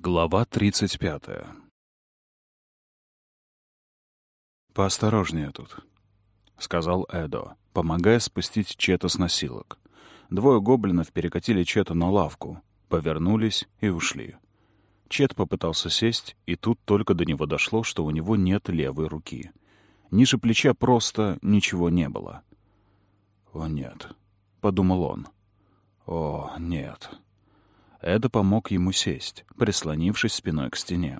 Глава 35 «Поосторожнее тут», — сказал Эдо, помогая спустить Чета с носилок. Двое гоблинов перекатили Чета на лавку, повернулись и ушли. Чет попытался сесть, и тут только до него дошло, что у него нет левой руки. Ниже плеча просто ничего не было. «О, нет», — подумал он. «О, нет». Эда помог ему сесть, прислонившись спиной к стене.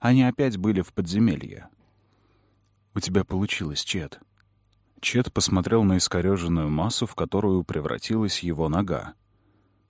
Они опять были в подземелье. «У тебя получилось, Чет». Чет посмотрел на искореженную массу, в которую превратилась его нога.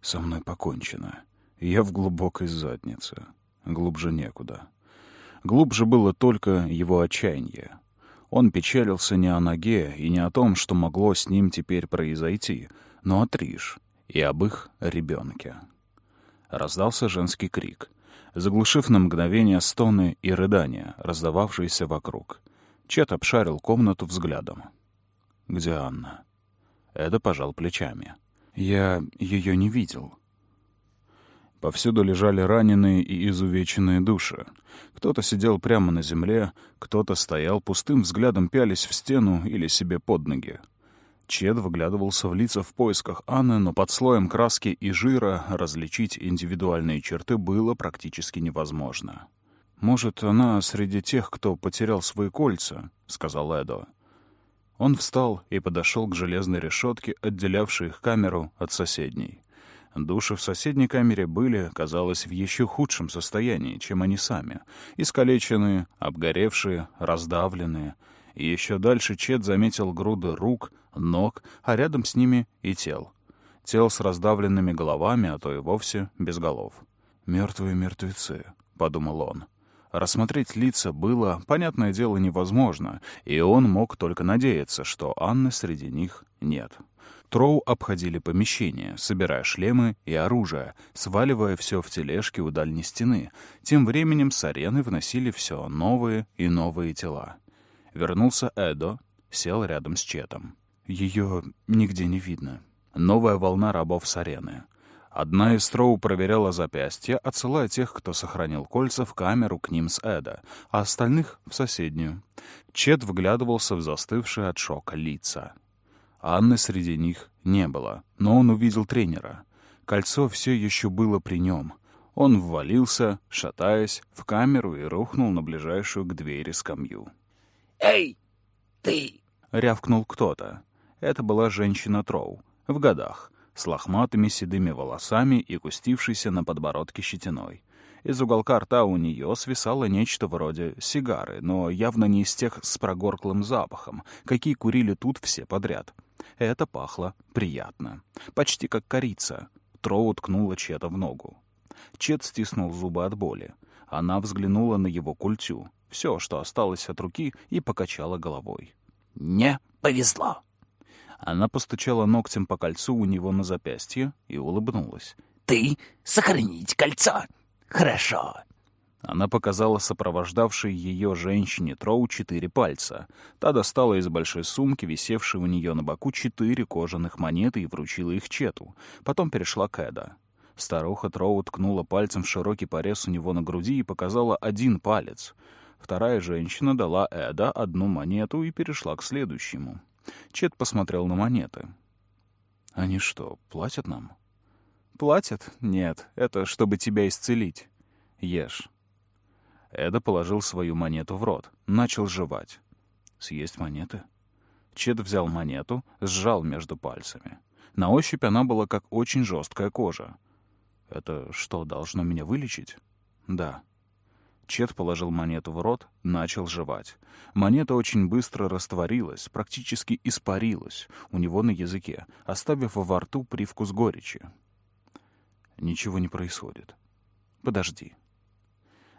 «Со мной покончено. Я в глубокой заднице. Глубже некуда». Глубже было только его отчаяние. Он печалился не о ноге и не о том, что могло с ним теперь произойти, но о Триш и об их ребенке раздался женский крик, заглушив на мгновение стоны и рыдания, раздававшиеся вокруг. Чет обшарил комнату взглядом. «Где Анна?» Эда пожал плечами. «Я ее не видел». Повсюду лежали раненые и изувеченные души. Кто-то сидел прямо на земле, кто-то стоял пустым взглядом пялись в стену или себе под ноги. Чед выглядывался в лица в поисках Анны, но под слоем краски и жира различить индивидуальные черты было практически невозможно. «Может, она среди тех, кто потерял свои кольца», — сказал Эдо. Он встал и подошел к железной решетке, отделявшей их камеру от соседней. Души в соседней камере были, казалось, в еще худшем состоянии, чем они сами. Искалеченные, обгоревшие, раздавленные — и еще дальше Чет заметил груды рук, ног, а рядом с ними и тел. Тел с раздавленными головами, а то и вовсе без голов. «Мертвые мертвецы», — подумал он. Рассмотреть лица было, понятное дело, невозможно, и он мог только надеяться, что Анны среди них нет. Троу обходили помещение, собирая шлемы и оружие, сваливая все в тележки у дальней стены. Тем временем с арены вносили все новые и новые тела. Вернулся Эдо, сел рядом с Четом. Ее нигде не видно. Новая волна рабов с арены. Одна из Троу проверяла запястья, отсылая тех, кто сохранил кольца, в камеру к ним с Эда, а остальных — в соседнюю. Чет вглядывался в застывшие от шока лица. Анны среди них не было, но он увидел тренера. Кольцо все еще было при нем. Он ввалился, шатаясь, в камеру и рухнул на ближайшую к двери скамью. «Эй, ты!» — рявкнул кто-то. Это была женщина Троу, в годах, с лохматыми седыми волосами и кустившейся на подбородке щетиной. Из уголка рта у нее свисало нечто вроде сигары, но явно не из тех с прогорклым запахом, какие курили тут все подряд. Это пахло приятно. Почти как корица. Троу ткнула Чета в ногу. Чет стиснул зубы от боли. Она взглянула на его культю все, что осталось от руки, и покачала головой. «Не повезло!» Она постучала ногтем по кольцу у него на запястье и улыбнулась. «Ты сохранить кольцо! Хорошо!» Она показала сопровождавшей ее женщине Троу четыре пальца. Та достала из большой сумки, висевшей у нее на боку, четыре кожаных монеты и вручила их Чету. Потом перешла к Эда. Старуха Троу ткнула пальцем в широкий порез у него на груди и показала один палец — Вторая женщина дала Эда одну монету и перешла к следующему. Чет посмотрел на монеты. «Они что, платят нам?» «Платят? Нет, это чтобы тебя исцелить. Ешь». Эда положил свою монету в рот, начал жевать. «Съесть монеты?» Чет взял монету, сжал между пальцами. На ощупь она была как очень жесткая кожа. «Это что, должно меня вылечить?» «Да». Чет положил монету в рот, начал жевать. Монета очень быстро растворилась, практически испарилась у него на языке, оставив во рту привкус горечи. Ничего не происходит. Подожди.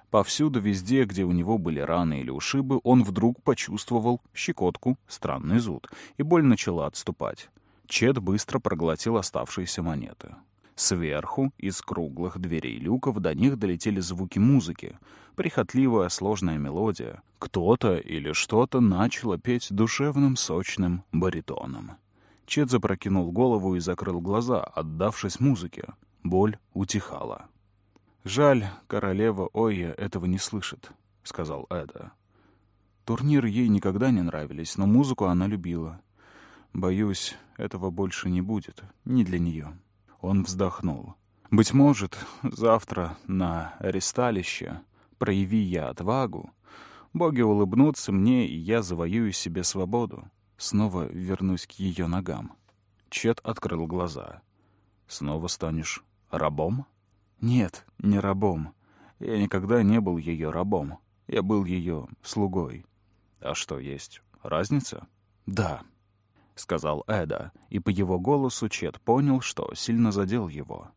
Повсюду, везде, где у него были раны или ушибы, он вдруг почувствовал щекотку, странный зуд, и боль начала отступать. Чет быстро проглотил оставшиеся монеты. Сверху, из круглых дверей люков, до них долетели звуки музыки. Прихотливая сложная мелодия. Кто-то или что-то начало петь душевным сочным баритоном. Чет запрокинул голову и закрыл глаза, отдавшись музыке. Боль утихала. «Жаль, королева Ойя этого не слышит», — сказал Эда. Турниры ей никогда не нравились, но музыку она любила. Боюсь, этого больше не будет. Не для нее. Он вздохнул. Быть может, завтра на аресталище, прояви я отвагу, боги улыбнутся мне, и я завоюю себе свободу. Снова вернусь к ее ногам. Чет открыл глаза. Снова станешь рабом? Нет, не рабом. Я никогда не был ее рабом. Я был ее слугой. А что, есть разница? Да, — сказал Эда, и по его голосу Чет понял, что сильно задел его.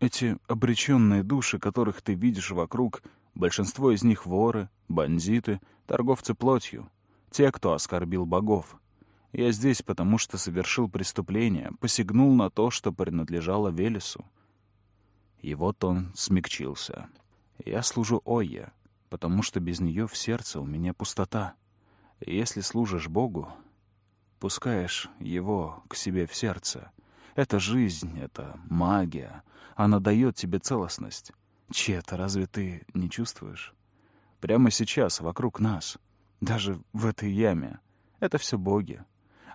Эти обреченные души, которых ты видишь вокруг, большинство из них воры, бандиты, торговцы плотью, те, кто оскорбил богов. Я здесь, потому что совершил преступление, посягнул на то, что принадлежало Велесу. И вот он смягчился. Я служу Ойе, потому что без нее в сердце у меня пустота. Если служишь Богу, пускаешь его к себе в сердце. Это жизнь, это магия. Она дает тебе целостность. Чья-то разве ты не чувствуешь? Прямо сейчас, вокруг нас, даже в этой яме, это все боги.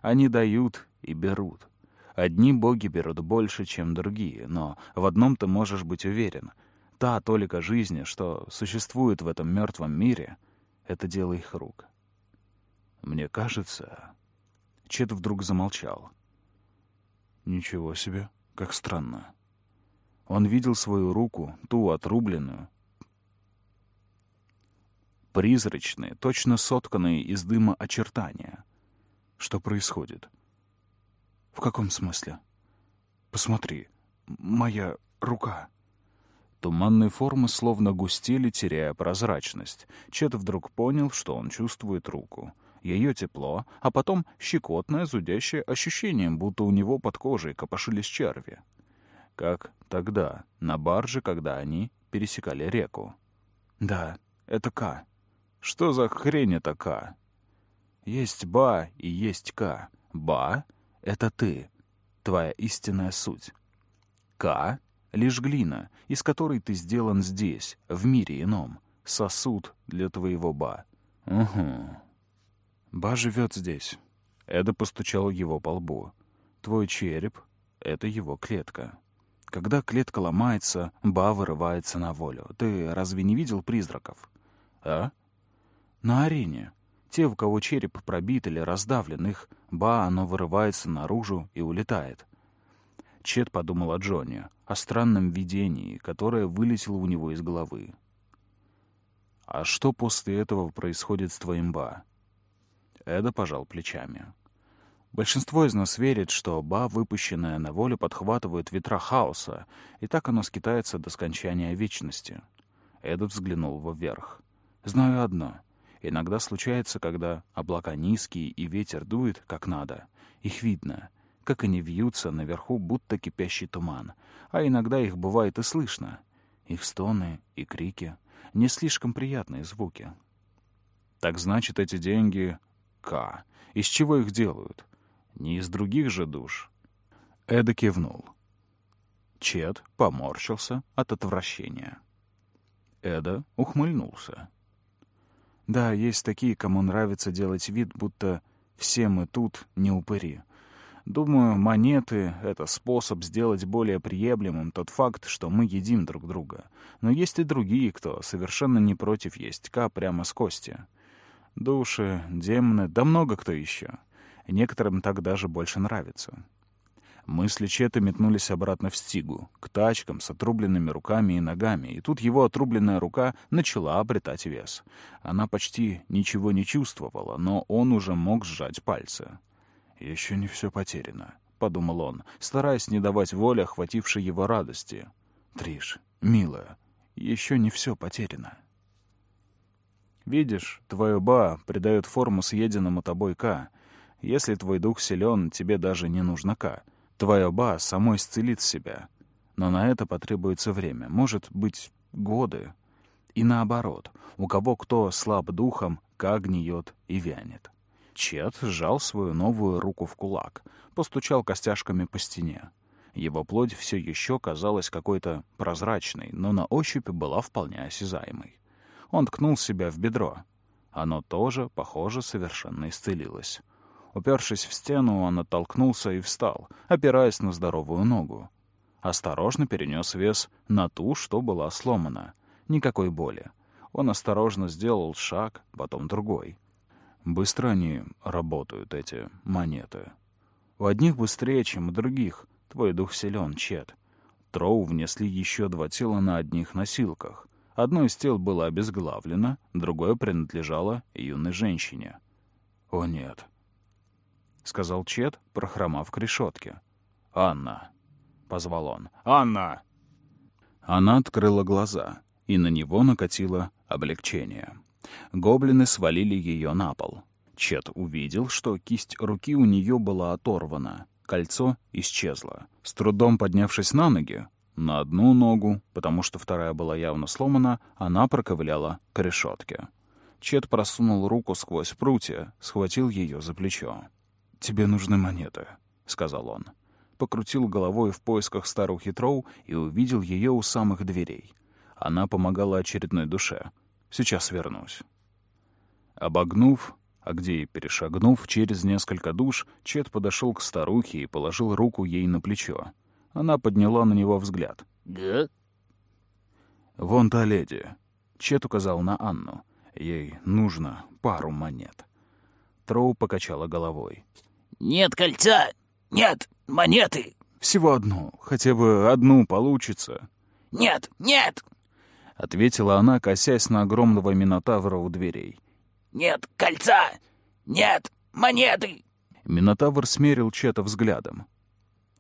Они дают и берут. Одни боги берут больше, чем другие, но в одном ты можешь быть уверен — та толика жизни, что существует в этом мертвом мире, это дело их рук. Мне кажется... Чет вдруг замолчал. Ничего себе, как странно. Он видел свою руку, ту отрубленную, призрачные, точно сотканные из дыма очертания. Что происходит? В каком смысле? Посмотри, моя рука. Туманные формы словно густели, теряя прозрачность. Чет вдруг понял, что он чувствует руку. Ее тепло, а потом щекотное, зудящее ощущение, будто у него под кожей копошились черви. Как тогда, на барже, когда они пересекали реку. Да, это К. Что за хрень это К? Есть Ба и есть К. Ба — это ты, твоя истинная суть. К лишь глина, из которой ты сделан здесь, в мире ином, сосуд для твоего ба. Угу. Ба живет здесь. Эда постучал его по лбу. Твой череп — это его клетка. Когда клетка ломается, Ба вырывается на волю. Ты разве не видел призраков? А? На арене. Те, у кого череп пробит или раздавлен, их Ба, оно вырывается наружу и улетает. Чет подумал о Джонни, о странном видении, которое вылетело у него из головы. «А что после этого происходит с твоим Ба?» Эда пожал плечами. Большинство из нас верит, что Ба, выпущенная на волю, подхватывает ветра хаоса, и так оно скитается до скончания вечности. Эда взглянул вверх. «Знаю одно. Иногда случается, когда облака низкие и ветер дует, как надо. Их видно, как они вьются наверху, будто кипящий туман. А иногда их бывает и слышно. Их стоны и крики. Не слишком приятные звуки. Так значит, эти деньги — К. Из чего их делают? Не из других же душ. Эда кивнул. Чет поморщился от отвращения. Эда ухмыльнулся. Да, есть такие, кому нравится делать вид, будто все мы тут не упыри. Думаю, монеты — это способ сделать более приемлемым тот факт, что мы едим друг друга. Но есть и другие, кто совершенно не против есть К прямо с кости. Души, демоны, да много кто еще. Некоторым так даже больше нравится. Мысли Чета метнулись обратно в стигу, к тачкам с отрубленными руками и ногами, и тут его отрубленная рука начала обретать вес. Она почти ничего не чувствовала, но он уже мог сжать пальцы. «Еще не все потеряно», — подумал он, стараясь не давать воли охватившей его радости. «Триш, милая, еще не все потеряно». «Видишь, твое ба придает форму съеденному тобой К. Если твой дух силен, тебе даже не нужно К. Твое ба само исцелит себя. Но на это потребуется время, может быть, годы. И наоборот, у кого кто слаб духом, К гниет и вянет». Чет сжал свою новую руку в кулак, постучал костяшками по стене. Его плоть все еще казалась какой-то прозрачной, но на ощупь была вполне осязаемой. Он ткнул себя в бедро. Оно тоже, похоже, совершенно исцелилось. Упершись в стену, он оттолкнулся и встал, опираясь на здоровую ногу. Осторожно перенес вес на ту, что была сломана. Никакой боли. Он осторожно сделал шаг, потом другой. Быстро они работают, эти монеты. У одних быстрее, чем у других. Твой дух силен, Чет. Троу внесли еще два тела на одних носилках. Одно из тел было обезглавлено, другое принадлежало юной женщине. «О, нет», — сказал Чет, прохромав к решетке. «Анна», — позвал он. «Анна!» Она открыла глаза, и на него накатило облегчение. Гоблины свалили ее на пол. Чет увидел, что кисть руки у нее была оторвана. Кольцо исчезло. С трудом поднявшись на ноги, на одну ногу, потому что вторая была явно сломана, она проковыляла к решетке. Чет просунул руку сквозь прутья, схватил ее за плечо. «Тебе нужны монеты», — сказал он. Покрутил головой в поисках старухи Троу и увидел ее у самых дверей. Она помогала очередной душе. «Сейчас вернусь». Обогнув, а где и перешагнув через несколько душ, Чет подошел к старухе и положил руку ей на плечо. Она подняла на него взгляд. «Да?» «Вон та леди». Чет указал на Анну. Ей нужно пару монет. Троу покачала головой. «Нет кольца! Нет монеты!» «Всего одну. Хотя бы одну получится». «Нет! Нет!» — ответила она, косясь на огромного минотавра у дверей. «Нет кольца! Нет монеты!» Минотавр смерил Чета взглядом.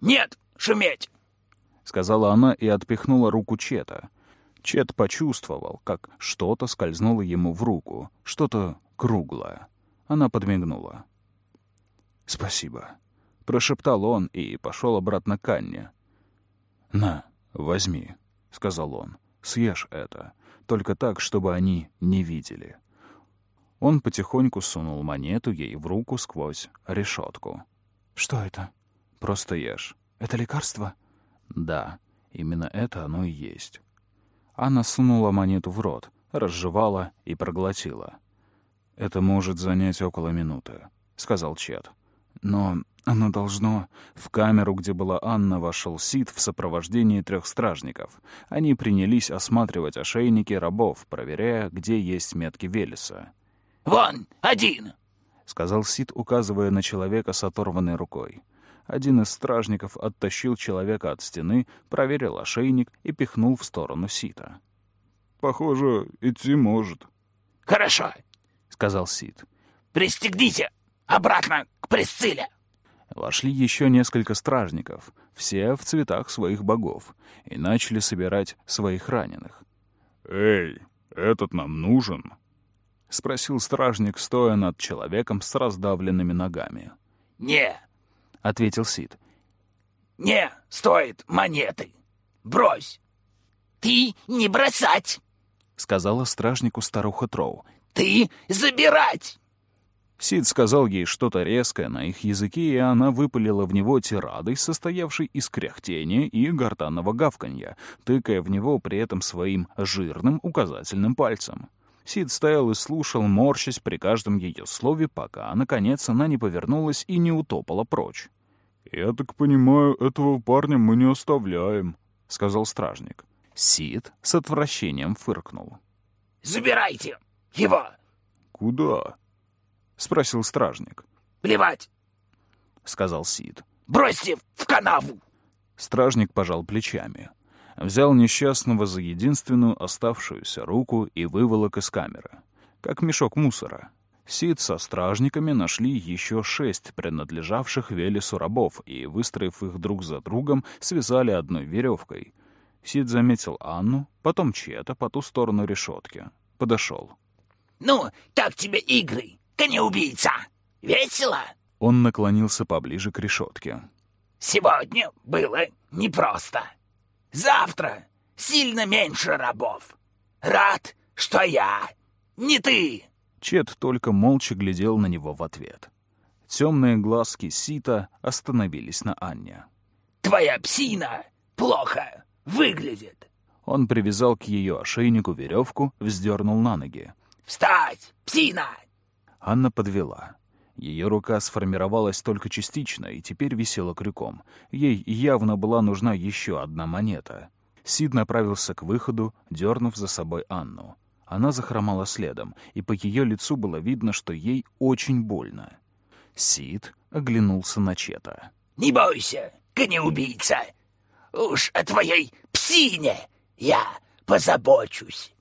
«Нет шуметь!» — сказала она и отпихнула руку Чета. Чет почувствовал, как что-то скользнуло ему в руку, что-то круглое. Она подмигнула. «Спасибо», — прошептал он и пошел обратно к Анне. «На, возьми», — сказал он, — «съешь это, только так, чтобы они не видели». Он потихоньку сунул монету ей в руку сквозь решетку. «Что это?» «Просто ешь». «Это лекарство?» «Да, именно это оно и есть». Анна сунула монету в рот, разжевала и проглотила. «Это может занять около минуты», — сказал Чет. «Но оно должно...» В камеру, где была Анна, вошел Сид в сопровождении трех стражников. Они принялись осматривать ошейники рабов, проверяя, где есть метки Велеса. «Вон, один!» — сказал Сид, указывая на человека с оторванной рукой. Один из стражников оттащил человека от стены, проверил ошейник и пихнул в сторону Сита. «Похоже, идти может», «Хорошо. — сказал Сид. Пристегните! Обратно к Присцилле!» Вошли еще несколько стражников, все в цветах своих богов, и начали собирать своих раненых. «Эй, этот нам нужен?» — спросил стражник, стоя над человеком с раздавленными ногами. «Не, — ответил Сид. не стоит монеты. Брось!» «Ты не бросать! — сказала стражнику старуха Троу. Ты забирать!» Сид сказал ей что-то резкое на их языке, и она выпалила в него тирадой, состоявшей из кряхтения и гортанного гавканья, тыкая в него при этом своим жирным указательным пальцем. Сид стоял и слушал, морщась при каждом ее слове, пока, наконец, она не повернулась и не утопала прочь. «Я так понимаю, этого парня мы не оставляем», — сказал стражник. Сид с отвращением фыркнул. «Забирайте его! «Куда?» — спросил стражник. Плевать! — сказал Сид. Бросьте в канаву!» Стражник пожал плечами. Взял несчастного за единственную оставшуюся руку и выволок из камеры. Как мешок мусора. Сид со стражниками нашли еще шесть принадлежавших Велесу рабов и, выстроив их друг за другом, связали одной веревкой. Сид заметил Анну, потом Чета по ту сторону решетки. Подошел. «Ну, как тебе игры, коня-убийца? Весело?» Он наклонился поближе к решетке. «Сегодня было непросто. Завтра сильно меньше рабов. Рад, что я, не ты!» Чет только молча глядел на него в ответ. Темные глазки Сита остановились на Анне. твоя псина плохо выглядит. Он привязал к ее ошейнику веревку, вздернул на ноги. «Встать, псина!» Анна подвела. Ее рука сформировалась только частично и теперь висела крюком. Ей явно была нужна еще одна монета. Сид направился к выходу, дернув за собой Анну. Она захромала следом, и по ее лицу было видно, что ей очень больно. Сид оглянулся на Чета. «Не бойся, кони-убийца! Уж о твоей псине я позабочусь!»